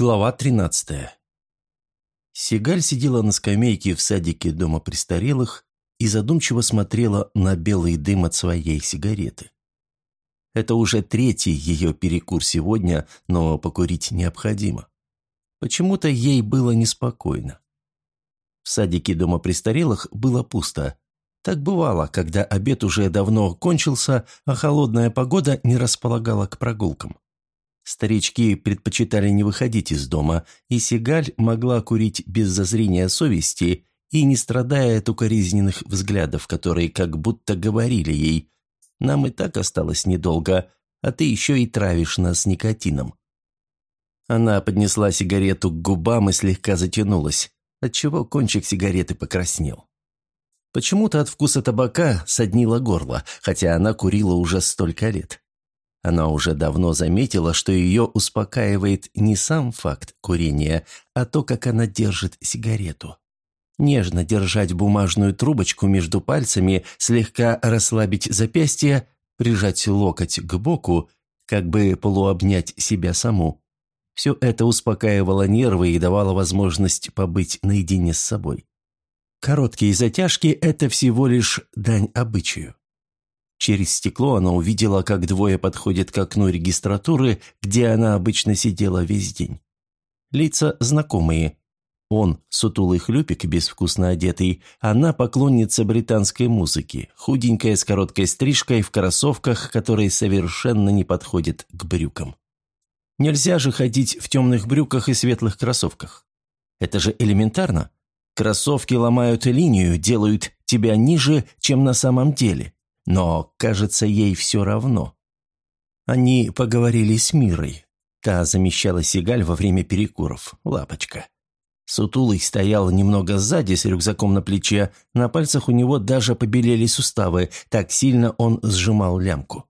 Глава 13. Сигаль сидела на скамейке в садике дома престарелых и задумчиво смотрела на белый дым от своей сигареты. Это уже третий ее перекур сегодня, но покурить необходимо. Почему-то ей было неспокойно. В садике дома престарелых было пусто. Так бывало, когда обед уже давно кончился, а холодная погода не располагала к прогулкам. Старички предпочитали не выходить из дома, и Сигаль могла курить без зазрения совести и не страдая от укоризненных взглядов, которые как будто говорили ей «Нам и так осталось недолго, а ты еще и травишь нас никотином». Она поднесла сигарету к губам и слегка затянулась, отчего кончик сигареты покраснел. Почему-то от вкуса табака соднило горло, хотя она курила уже столько лет. Она уже давно заметила, что ее успокаивает не сам факт курения, а то, как она держит сигарету. Нежно держать бумажную трубочку между пальцами, слегка расслабить запястье, прижать локоть к боку, как бы полуобнять себя саму. Все это успокаивало нервы и давало возможность побыть наедине с собой. Короткие затяжки – это всего лишь дань обычаю. Через стекло она увидела, как двое подходят к окну регистратуры, где она обычно сидела весь день. Лица знакомые. Он – сутулый хлюпик, безвкусно одетый, она – поклонница британской музыки, худенькая с короткой стрижкой в кроссовках, которые совершенно не подходят к брюкам. Нельзя же ходить в темных брюках и светлых кроссовках. Это же элементарно. Кроссовки ломают линию, делают тебя ниже, чем на самом деле. Но, кажется, ей все равно. Они поговорили с Мирой. Та замещала Сигаль во время перекуров. Лапочка. Сутулый стоял немного сзади с рюкзаком на плече, на пальцах у него даже побелели суставы, так сильно он сжимал лямку.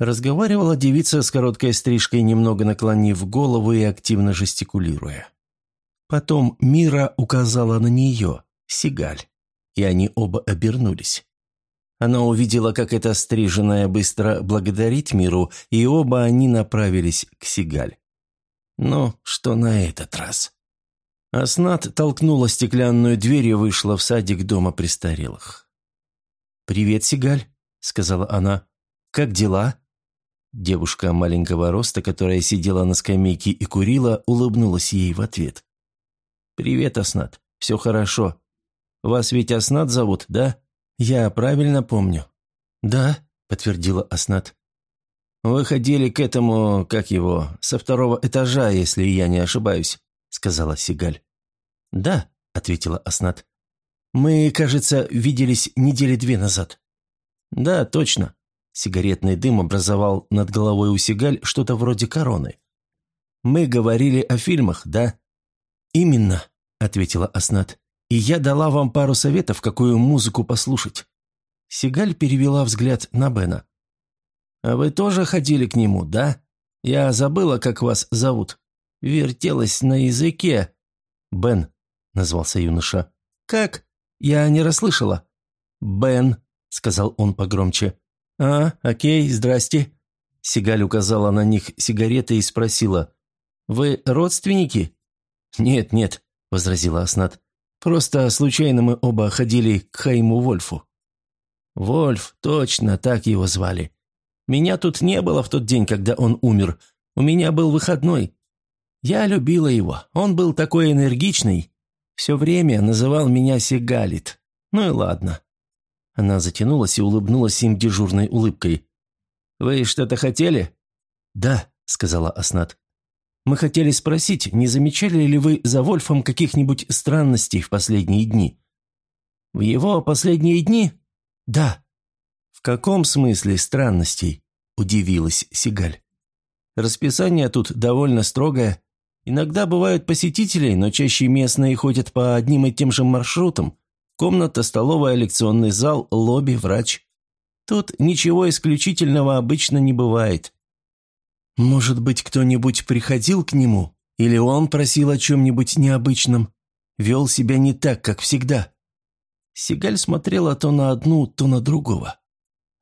Разговаривала девица с короткой стрижкой, немного наклонив голову и активно жестикулируя. Потом Мира указала на нее, Сигаль, и они оба обернулись. Она увидела, как эта стриженная быстро благодарит миру, и оба они направились к Сигаль. Но что на этот раз? Аснат толкнула стеклянную дверь и вышла в садик дома престарелых. «Привет, Сигаль», — сказала она. «Как дела?» Девушка маленького роста, которая сидела на скамейке и курила, улыбнулась ей в ответ. «Привет, Аснат. Все хорошо. Вас ведь Аснат зовут, да?» «Я правильно помню?» «Да», — подтвердила Аснат. «Вы ходили к этому, как его, со второго этажа, если я не ошибаюсь», — сказала Сигаль. «Да», — ответила Аснат. «Мы, кажется, виделись недели две назад». «Да, точно». Сигаретный дым образовал над головой у Сигаль что-то вроде короны. «Мы говорили о фильмах, да?» «Именно», — ответила Аснат и я дала вам пару советов, какую музыку послушать». Сигаль перевела взгляд на Бена. «А вы тоже ходили к нему, да? Я забыла, как вас зовут. Вертелась на языке». «Бен», — назвался юноша. «Как? Я не расслышала». «Бен», — сказал он погромче. «А, окей, здрасте». Сигаль указала на них сигареты и спросила. «Вы родственники?» «Нет, нет», — возразила Аснат. Просто случайно мы оба ходили к Хайму Вольфу». «Вольф, точно, так его звали. Меня тут не было в тот день, когда он умер. У меня был выходной. Я любила его. Он был такой энергичный. Все время называл меня Сигалит. Ну и ладно». Она затянулась и улыбнулась им дежурной улыбкой. «Вы что-то хотели?» «Да», — сказала Аснат. Мы хотели спросить, не замечали ли вы за Вольфом каких-нибудь странностей в последние дни?» «В его последние дни?» «Да». «В каком смысле странностей?» – удивилась Сигаль. «Расписание тут довольно строгое. Иногда бывают посетители, но чаще местные ходят по одним и тем же маршрутам. Комната, столовая, лекционный зал, лобби, врач. Тут ничего исключительного обычно не бывает. Может быть, кто-нибудь приходил к нему? Или он просил о чем-нибудь необычном? Вел себя не так, как всегда. Сигаль смотрела то на одну, то на другого.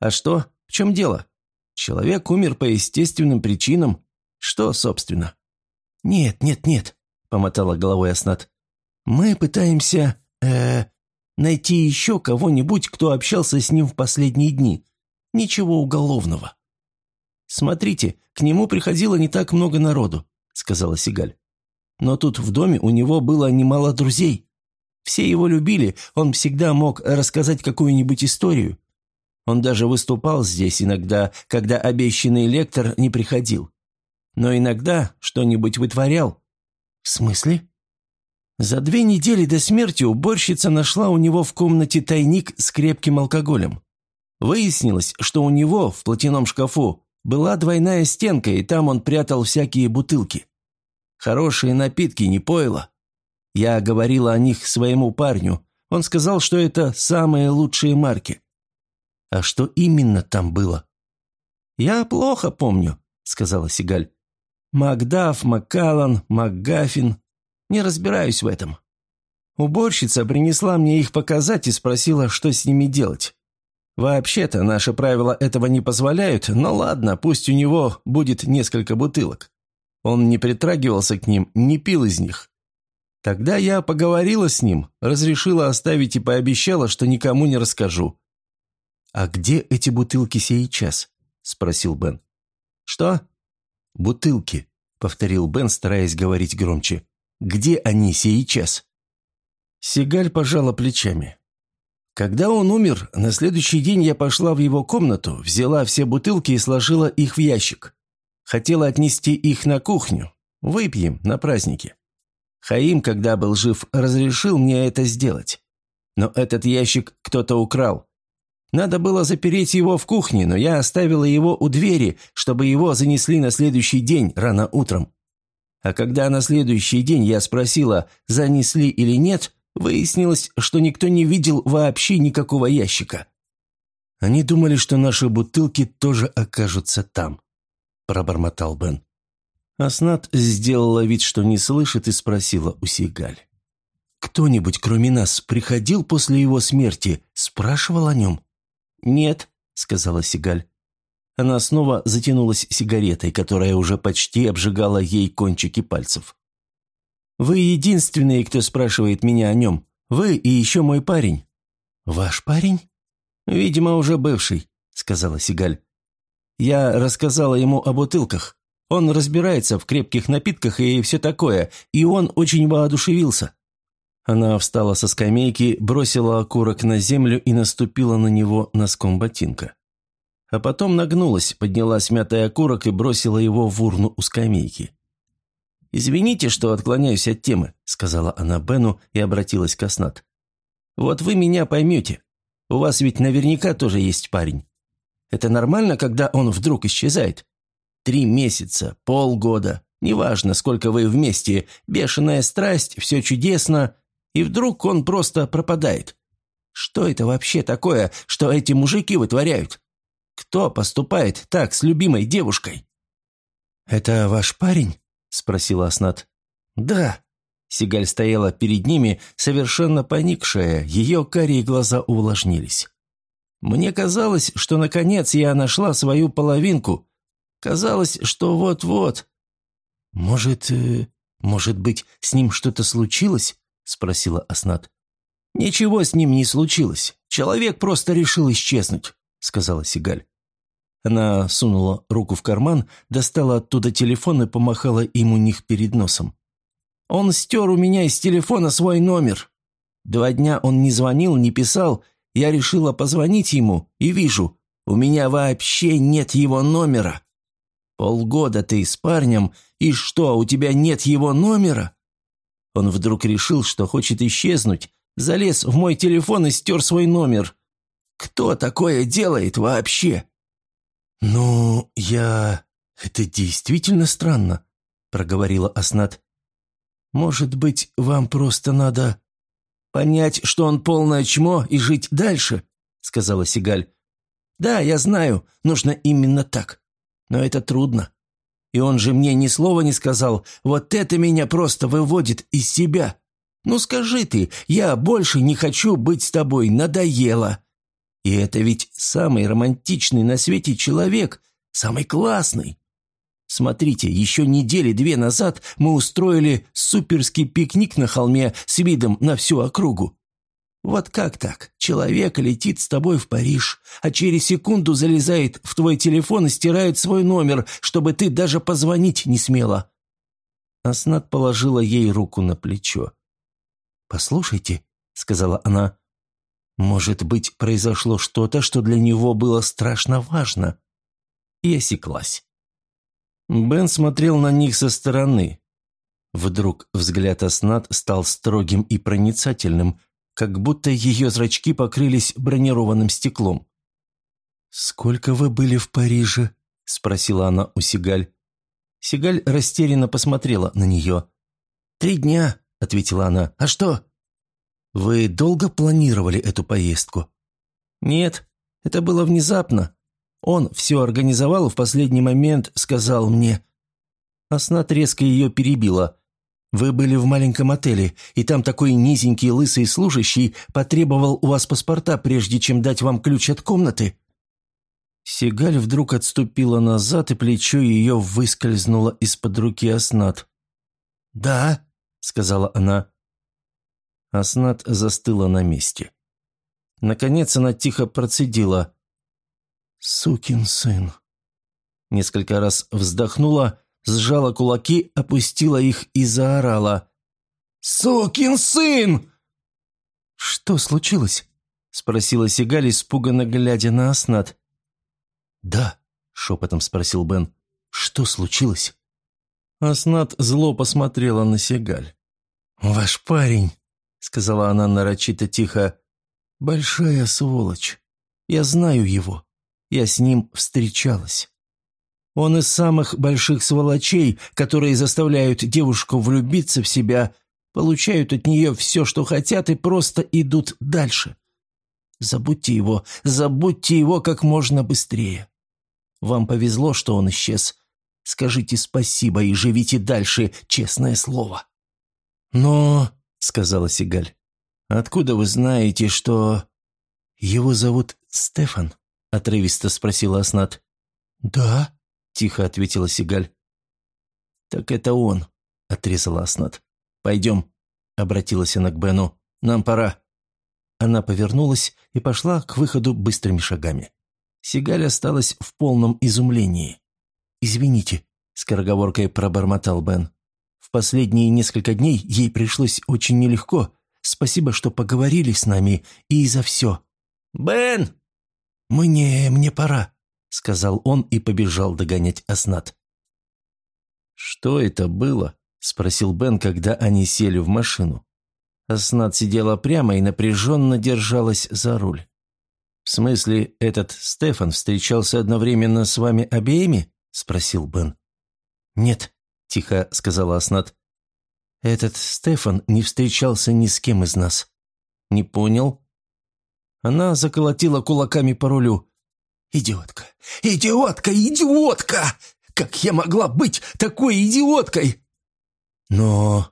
А что? В чем дело? Человек умер по естественным причинам. Что, собственно? «Нет, нет, нет», — помотала головой Аснат. «Мы пытаемся, э, найти еще кого-нибудь, кто общался с ним в последние дни. Ничего уголовного». «Смотрите, к нему приходило не так много народу», — сказала Сигаль. «Но тут в доме у него было немало друзей. Все его любили, он всегда мог рассказать какую-нибудь историю. Он даже выступал здесь иногда, когда обещанный лектор не приходил. Но иногда что-нибудь вытворял. В смысле? За две недели до смерти уборщица нашла у него в комнате тайник с крепким алкоголем. Выяснилось, что у него в платяном шкафу была двойная стенка, и там он прятал всякие бутылки. Хорошие напитки, не пойло. Я говорила о них своему парню. Он сказал, что это самые лучшие марки. А что именно там было? «Я плохо помню», — сказала Сигаль. «Макдаф, Маккаллан, Макгаффин. Не разбираюсь в этом. Уборщица принесла мне их показать и спросила, что с ними делать. Вообще-то наши правила этого не позволяют, но ладно, пусть у него будет несколько бутылок. Он не притрагивался к ним, не пил из них. Тогда я поговорила с ним, разрешила оставить и пообещала, что никому не расскажу. «А где эти бутылки сейчас?» – спросил Бен. «Что?» «Бутылки», – повторил Бен, стараясь говорить громче. «Где они сейчас?» Сигаль пожала плечами. Когда он умер, на следующий день я пошла в его комнату, взяла все бутылки и сложила их в ящик. Хотела отнести их на кухню. Выпьем на празднике. Хаим, когда был жив, разрешил мне это сделать. Но этот ящик кто-то украл. Надо было запереть его в кухне, но я оставила его у двери, чтобы его занесли на следующий день, рано утром. А когда на следующий день я спросила, занесли или нет, выяснилось, что никто не видел вообще никакого ящика. Они думали, что наши бутылки тоже окажутся там, пробормотал Бен. Аснат сделала вид, что не слышит, и спросила у Сигаль. «Кто-нибудь, кроме нас, приходил после его смерти, спрашивал о нем?» «Нет», — сказала Сигаль. Она снова затянулась сигаретой, которая уже почти обжигала ей кончики пальцев. «Вы единственные, кто спрашивает меня о нем. Вы и еще мой парень». «Ваш парень?» «Видимо, уже бывший», — сказала Сигаль. «Я рассказала ему о бутылках. Он разбирается в крепких напитках и все такое, и он очень воодушевился». Она встала со скамейки, бросила окурок на землю и наступила на него носком ботинка. А потом нагнулась, подняла смятый окурок и бросила его в урну у скамейки. «Извините, что отклоняюсь от темы», — сказала она Бену и обратилась к Аснат. «Вот вы меня поймете. У вас ведь наверняка тоже есть парень. Это нормально, когда он вдруг исчезает? Три месяца, полгода, неважно, сколько вы вместе, бешеная страсть, все чудесно, и вдруг он просто пропадает. Что это вообще такое, что эти мужики вытворяют? Кто поступает так с любимой девушкой?» «Это ваш парень?» – спросила Аснат. «Да». Сигаль стояла перед ними, совершенно поникшая, ее карие глаза увлажнились. «Мне казалось, что наконец я нашла свою половинку, Казалось, что вот-вот. «Может, э, может быть, с ним что-то случилось?» – спросила Аснат. «Ничего с ним не случилось. Человек просто решил исчезнуть», – сказала Сигаль. Она сунула руку в карман, достала оттуда телефон и помахала им у них перед носом. «Он стер у меня из телефона свой номер. Два дня он не звонил, не писал. Я решила позвонить ему и вижу, у меня вообще нет его номера. Полгода ты с парнем, и что, у тебя нет его номера?» Он вдруг решил, что хочет исчезнуть, залез в мой телефон и стер свой номер. «Кто такое делает вообще?» «Ну, я... Это действительно странно», — проговорила Аснат. «Может быть, вам просто надо...» «Понять, что он полное чмо и жить дальше», — сказала Сигаль. «Да, я знаю, нужно именно так. Но это трудно. И он же мне ни слова не сказал. Вот это меня просто выводит из себя. Ну скажи ты, я больше не хочу быть с тобой, надоело. И это ведь самый романтичный на свете человек, самый классный. Смотрите, еще недели две назад мы устроили суперский пикник на холме с видом на всю округу. Вот как так? Человек летит с тобой в Париж, а через секунду залезает в твой телефон и стирает свой номер, чтобы ты даже позвонить не смела». Аснат положила ей руку на плечо. «Послушайте», — сказала она, — «может быть, произошло что-то, что для него было страшно важно?» И осеклась. Бен смотрел на них со стороны. Вдруг взгляд Аснат стал строгим и проницательным, как будто ее зрачки покрылись бронированным стеклом. «Сколько вы были в Париже?» – спросила она у Сигаль. Сигаль растерянно посмотрела на нее. «Три дня», – ответила она. «А что?» «Вы долго планировали эту поездку?» «Нет, это было внезапно. Он все организовал и в последний момент сказал мне. Аснат резко ее перебила. «Вы были в маленьком отеле, и там такой низенький лысый служащий потребовал у вас паспорта, прежде чем дать вам ключ от комнаты». Сигаль вдруг отступила назад, и плечо ее выскользнуло из-под руки Аснат. «Да», — сказала она. Аснат застыла на месте. Наконец она тихо процедила. «Сукин сын!» Несколько раз вздохнула, сжала кулаки, опустила их и заорала. «Сукин сын!» «Что случилось?» – спросила Сигаль, испуганно глядя на Аснат. «Да», – шепотом спросил Бен. «Что случилось?» Аснат зло посмотрела на Сигаль. «Ваш парень», – сказала она нарочито тихо, – «большая сволочь. Я знаю его. Я с ним встречалась. Он из самых больших сволочей, которые заставляют девушку влюбиться в себя, получают от нее все, что хотят, и просто идут дальше. Забудьте его, забудьте его как можно быстрее. Вам повезло, что он исчез. Скажите спасибо и живите дальше, честное слово. «Но...» — сказала Сигаль. «Откуда вы знаете, что...» «Его зовут Стефан», отрывисто спросила Аснат. «Да», – тихо ответила Сигаль. «Так это он», – отрезала Аснат. «Пойдем», – обратилась она к Бену. «Нам пора». Она повернулась и пошла к выходу быстрыми шагами. Сигаль осталась в полном изумлении. «Извините», – скороговоркой пробормотал Бен. «В последние несколько дней ей пришлось очень нелегко. Спасибо, что поговорили с нами и за все». «Бен!» «Мне... мне пора», — сказал он и побежал догонять Аснат. «Что это было?» — спросил Бен, когда они сели в машину. Аснат сидела прямо и напряженно держалась за руль. «В смысле, этот Стефан встречался одновременно с вами обеими?» — спросил Бен. «Нет», — тихо сказала Аснат. «Этот Стефан не встречался ни с кем из нас». «Не понял?» Она заколотила кулаками по рулю. «Идиотка! Идиотка! Идиотка! Как я могла быть такой идиоткой?» «Но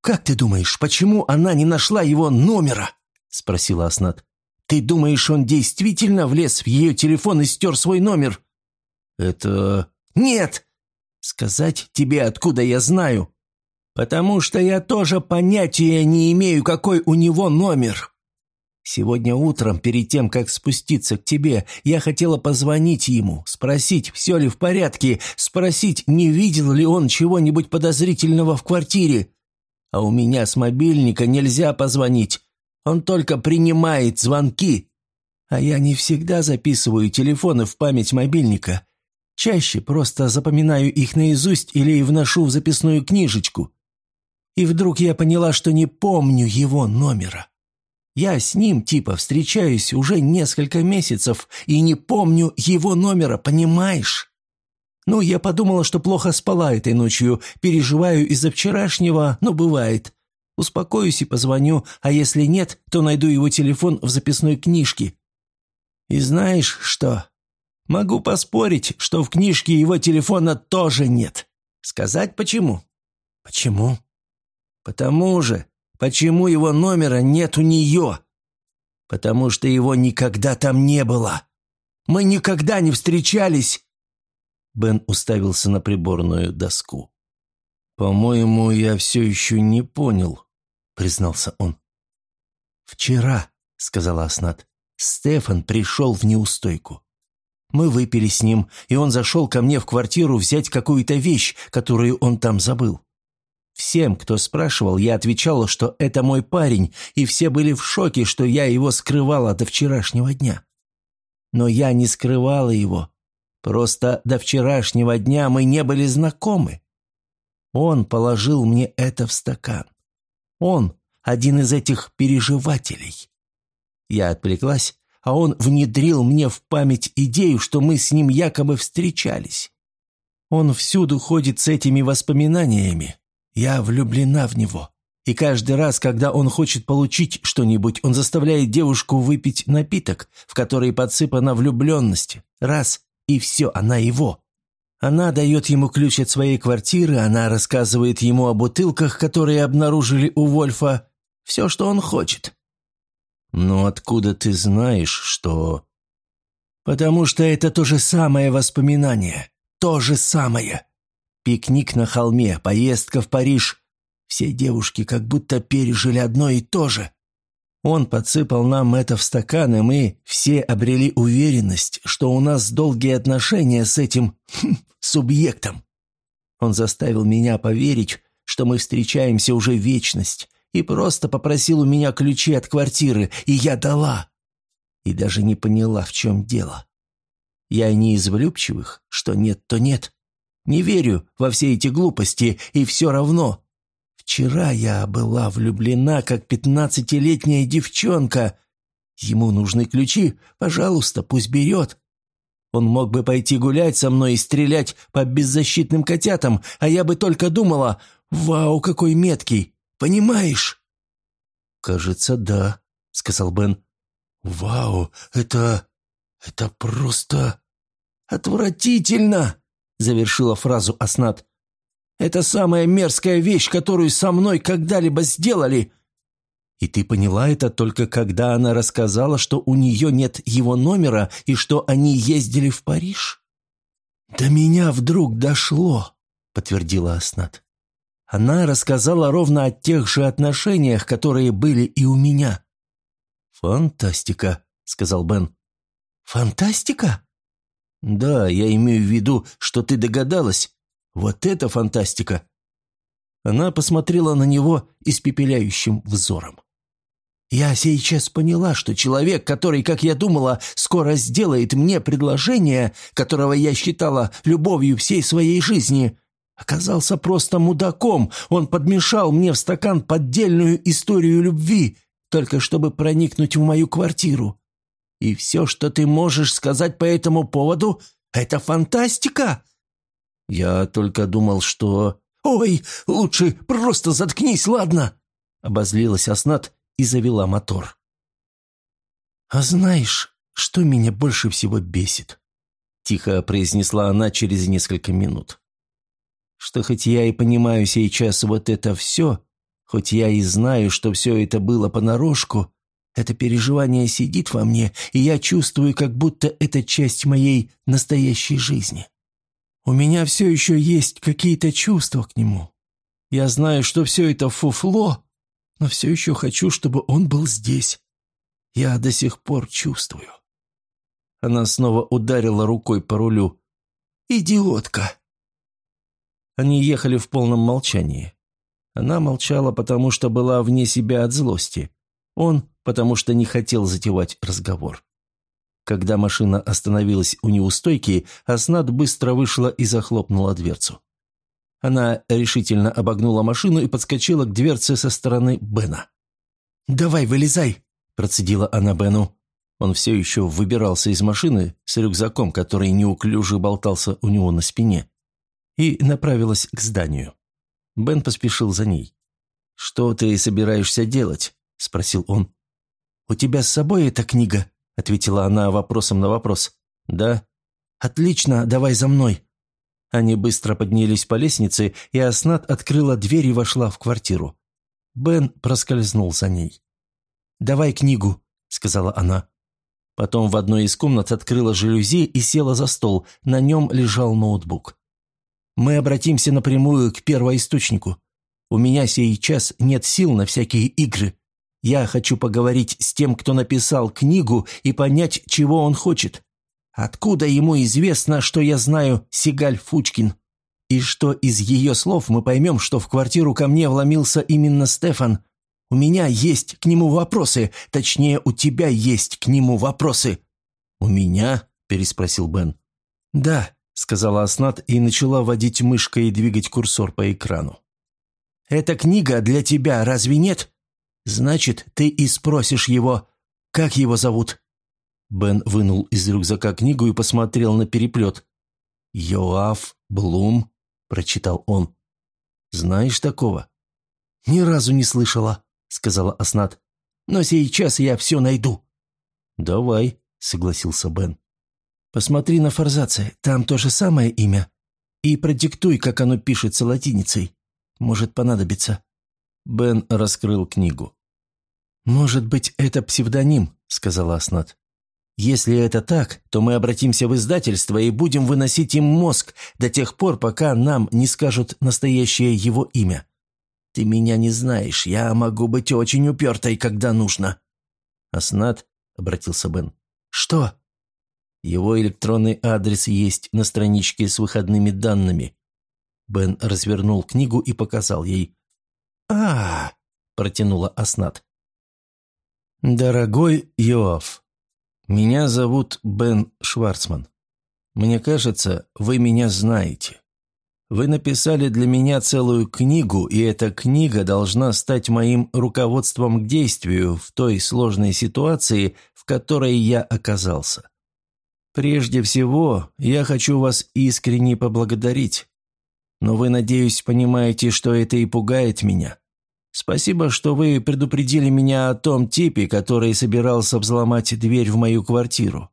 как ты думаешь, почему она не нашла его номера?» – спросила Аснат. «Ты думаешь, он действительно влез в ее телефон и стер свой номер?» «Это...» «Нет! Сказать тебе, откуда я знаю. Потому что я тоже понятия не имею, какой у него номер. Сегодня утром, перед тем, как спуститься к тебе, я хотела позвонить ему, спросить, все ли в порядке, спросить, не видел ли он чего-нибудь подозрительного в квартире. А у меня с мобильника нельзя позвонить. Он только принимает звонки. А я не всегда записываю телефоны в память мобильника. Чаще просто запоминаю их наизусть или вношу в записную книжечку. И вдруг я поняла, что не помню его номера. Я с ним типа встречаюсь уже несколько месяцев и не помню его номера, понимаешь? Ну, я подумала, что плохо спала этой ночью, переживаю из-за вчерашнего, но бывает. Успокоюсь и позвоню, а если нет, то найду его телефон в записной книжке. И знаешь что? Могу поспорить, что в книжке его телефона тоже нет. Сказать почему? Почему? Потому же, Почему его номера нет у нее? Потому что его никогда там не было. Мы никогда не встречались. Бен уставился на приборную доску. «По-моему, я все еще не понял», — признался он. «Вчера», — сказала Аснат, — «Стефан пришел в неустойку. Мы выпили с ним, и он зашел ко мне в квартиру взять какую-то вещь, которую он там забыл. Всем, кто спрашивал, я отвечала, что это мой парень, и все были в шоке, что я его скрывала до вчерашнего дня. Но я не скрывала его. Просто до вчерашнего дня мы не были знакомы. Он положил мне это в стакан. Он один из этих переживателей. Я отвлеклась, а он внедрил мне в память идею, что мы с ним якобы встречались. Он всюду ходит с этими воспоминаниями, я влюблена в него. И каждый раз, когда он хочет получить что-нибудь, он заставляет девушку выпить напиток, в который подсыпана влюбленность. Раз, и все, она его. Она дает ему ключ от своей квартиры, она рассказывает ему о бутылках, которые обнаружили у Вольфа. Все, что он хочет. «Но откуда ты знаешь, что...» «Потому что это то же самое воспоминание. То же самое. Пикник на холме, поездка в Париж. Все девушки как будто пережили одно и то же. Он подсыпал нам это в стакан, и мы все обрели уверенность, что у нас долгие отношения с этим хм, субъектом. Он заставил меня поверить, что мы встречаемся уже вечность, и просто попросил у меня ключи от квартиры, и я дала. И даже не поняла, в чем дело. Я не из влюбчивых, что нет, то нет. Не верю во все эти глупости, и все равно. Вчера я была влюблена, как пятнадцатилетняя девчонка. Ему нужны ключи, пожалуйста, пусть берет. Он мог бы пойти гулять со мной и стрелять по беззащитным котятам, а я бы только думала, «Вау, какой меткий! Понимаешь?» «Кажется, да», — сказал Бен. «Вау, это... это просто... отвратительно!» — завершила фразу Аснат. «Это самая мерзкая вещь, которую со мной когда-либо сделали!» «И ты поняла это только когда она рассказала, что у нее нет его номера и что они ездили в Париж?» «До меня вдруг дошло», — подтвердила Аснат. «Она рассказала ровно о тех же отношениях, которые были и у меня». «Фантастика», — сказал Бен. «Фантастика?» «Да, я имею в виду, что ты догадалась. Вот это фантастика!» Она посмотрела на него испепеляющим взором. «Я сейчас поняла, что человек, который, как я думала, скоро сделает мне предложение, которого я считала любовью всей своей жизни, оказался просто мудаком. Он подмешал мне в стакан поддельную историю любви, только чтобы проникнуть в мою квартиру. И все, что ты можешь сказать по этому поводу, это фантастика?» «Я только думал, что...» «Ой, лучше просто заткнись, ладно?» Обозлилась Аснат и завела мотор. «А знаешь, что меня больше всего бесит?» Тихо произнесла она через несколько минут. «Что хоть я и понимаю сейчас вот это все, хоть я и знаю, что все это было понарошку, это переживание сидит во мне, и я чувствую, как будто это часть моей настоящей жизни. У меня все еще есть какие-то чувства к нему. Я знаю, что все это фуфло, но все еще хочу, чтобы он был здесь. Я до сих пор чувствую. Она снова ударила рукой по рулю. «Идиотка!» Они ехали в полном молчании. Она молчала, потому что была вне себя от злости. Он потому что не хотел затевать разговор. Когда машина остановилась у неустойки, Аснат быстро вышла и захлопнула дверцу. Она решительно обогнула машину и подскочила к дверце со стороны Бена. «Давай, вылезай!» – процедила она Бену. Он все еще выбирался из машины с рюкзаком, который неуклюже болтался у него на спине, и направилась к зданию. Бен поспешил за ней. «Что ты собираешься делать?» – спросил он. «У тебя с собой эта книга?» – ответила она вопросом на вопрос. «Да». «Отлично, давай за мной». Они быстро поднялись по лестнице, и Аснат открыла дверь и вошла в квартиру. Бен проскользнул за ней. «Давай книгу», – сказала она. Потом в одной из комнат открыла жалюзи и села за стол. На нем лежал ноутбук. «Мы обратимся напрямую к первоисточнику. У меня сейчас нет сил на всякие игры. Я хочу поговорить с тем, кто написал книгу, и понять, чего он хочет. Откуда ему известно, что я знаю Сигаль Фучкин? И что из ее слов мы поймем, что в квартиру ко мне вломился именно Стефан. У меня есть к нему вопросы, точнее, у тебя есть к нему вопросы». «У меня?» – переспросил Бен. «Да», – сказала Аснат и начала водить мышкой и двигать курсор по экрану. «Эта книга для тебя, разве нет? Значит, ты и спросишь его, как его зовут?» Бен вынул из рюкзака книгу и посмотрел на переплет. «Йоаф Блум», – прочитал он. «Знаешь такого?» «Ни разу не слышала», – сказала Аснат. «Но сейчас я все найду». «Давай», – согласился Бен. «Посмотри на форзаце, там то же самое имя. И продиктуй, как оно пишется латиницей. Может понадобиться». Бен раскрыл книгу. «Может быть, это псевдоним», – сказала Аснат. «Если это так, то мы обратимся в издательство и будем выносить им мозг до тех пор, пока нам не скажут настоящее его имя. Ты меня не знаешь, я могу быть очень упертой, когда нужно». «Аснат», — обратился Бен. «Что?» «Его электронный адрес есть на страничке с выходными данными». Бен развернул книгу и показал ей. а, -а, -а протянула Аснат. «Дорогой Йоав, меня зовут Бен Шварцман. Мне кажется, вы меня знаете. Вы написали для меня целую книгу, и эта книга должна стать моим руководством к действию в той сложной ситуации, в которой я оказался. Прежде всего, я хочу вас искренне поблагодарить. Но вы, надеюсь, понимаете, что это и пугает меня. Спасибо, что вы предупредили меня о том типе, который собирался взломать дверь в мою квартиру.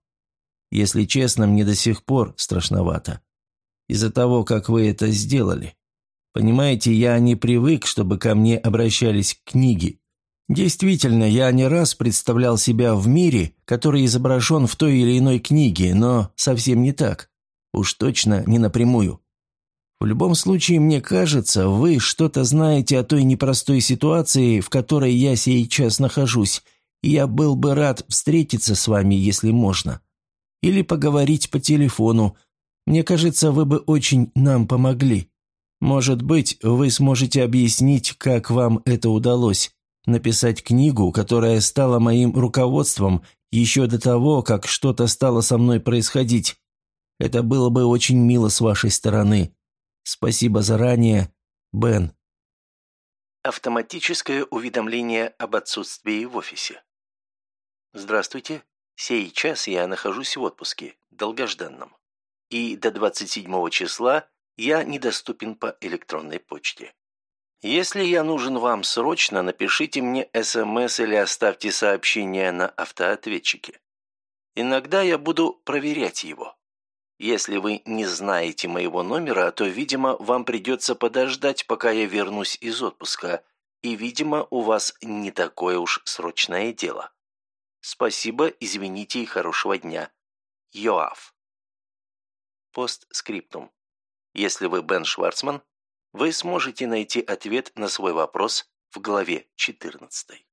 Если честно, мне до сих пор страшновато из-за того, как вы это сделали. Понимаете, я не привык, чтобы ко мне обращались книги. Действительно, я не раз представлял себя в мире, который изображен в той или иной книге, но совсем не так. Уж точно не напрямую. В любом случае, мне кажется, вы что-то знаете о той непростой ситуации, в которой я сейчас нахожусь, и я был бы рад встретиться с вами, если можно. Или поговорить по телефону, мне кажется, вы бы очень нам помогли. Может быть, вы сможете объяснить, как вам это удалось. Написать книгу, которая стала моим руководством еще до того, как что-то стало со мной происходить. Это было бы очень мило с вашей стороны. Спасибо заранее, Бен. Автоматическое уведомление об отсутствии в офисе. Здравствуйте. Сейчас я нахожусь в отпуске, долгожданном и до 27 числа я недоступен по электронной почте. Если я нужен вам срочно, напишите мне СМС или оставьте сообщение на автоответчике. Иногда я буду проверять его. Если вы не знаете моего номера, то, видимо, вам придется подождать, пока я вернусь из отпуска, и, видимо, у вас не такое уж срочное дело. Спасибо, извините и хорошего дня. Йоав. Постскриптум. Если вы Бен Шварцман, вы сможете найти ответ на свой вопрос в главе 14.